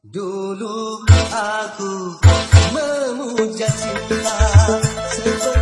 Dulu aku memuja cinta seperti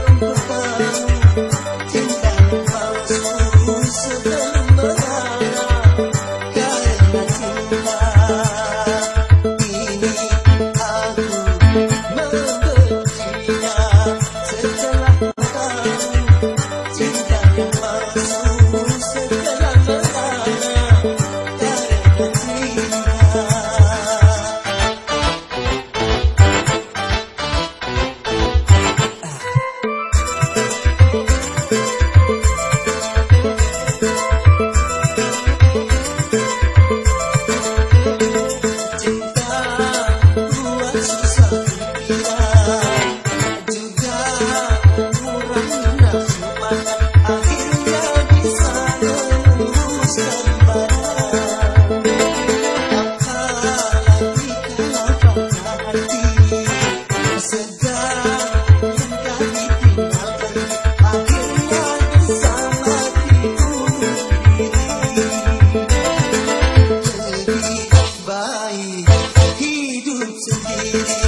baik hidup sendiri